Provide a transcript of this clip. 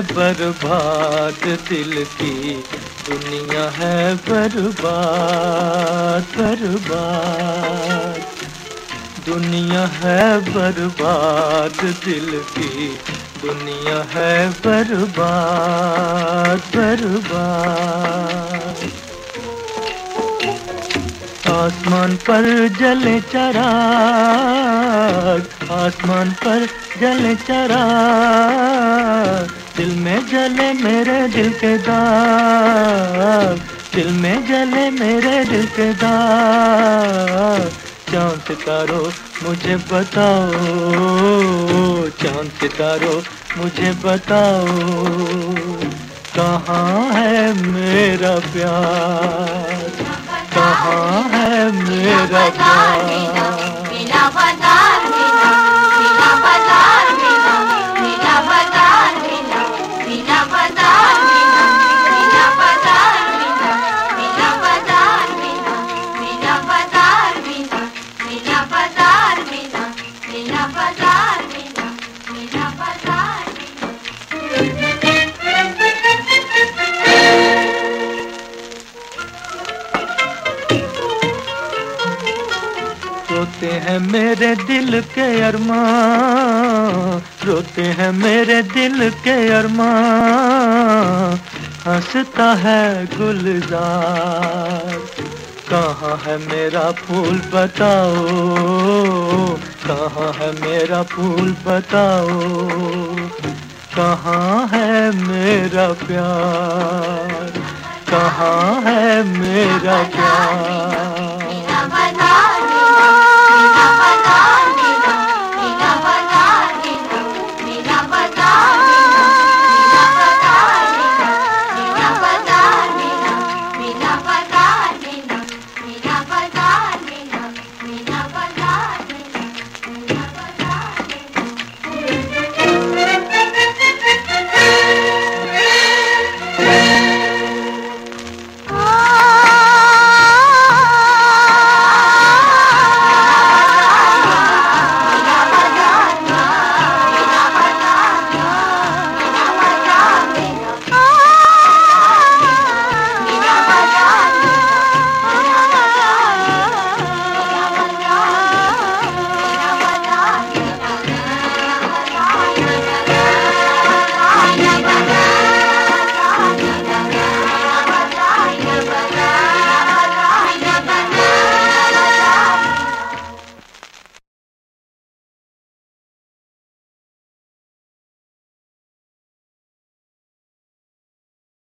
बर्बाद दिल की। दुनिया है बर्बाद बर्बाद। दुनिया है बर्बाद दिल की। दुनिया है बर्बाद बर्बाद। आसमान पर जले चराग आसमान पर जले चराग दिल में जले मेरे दिल के दाग, दिल में जले मेरे दिल के दाग। चाँद सितारो, मुझे बताओ, चाँद सितारो, मुझे बताओ, कहाँ है मेरा प्यार? कहाँ है मेरा प्यार? रोते हैं मेरे दिल के अरमा रोते हैं मेरे दिल के अरमा हंसता है गुलजार, कहाँ है मेरा फूल बताओ? कहाँ है मेरा फूल बताओ? कहाँ है मेरा प्यार? कहाँ है मेरा प्यार?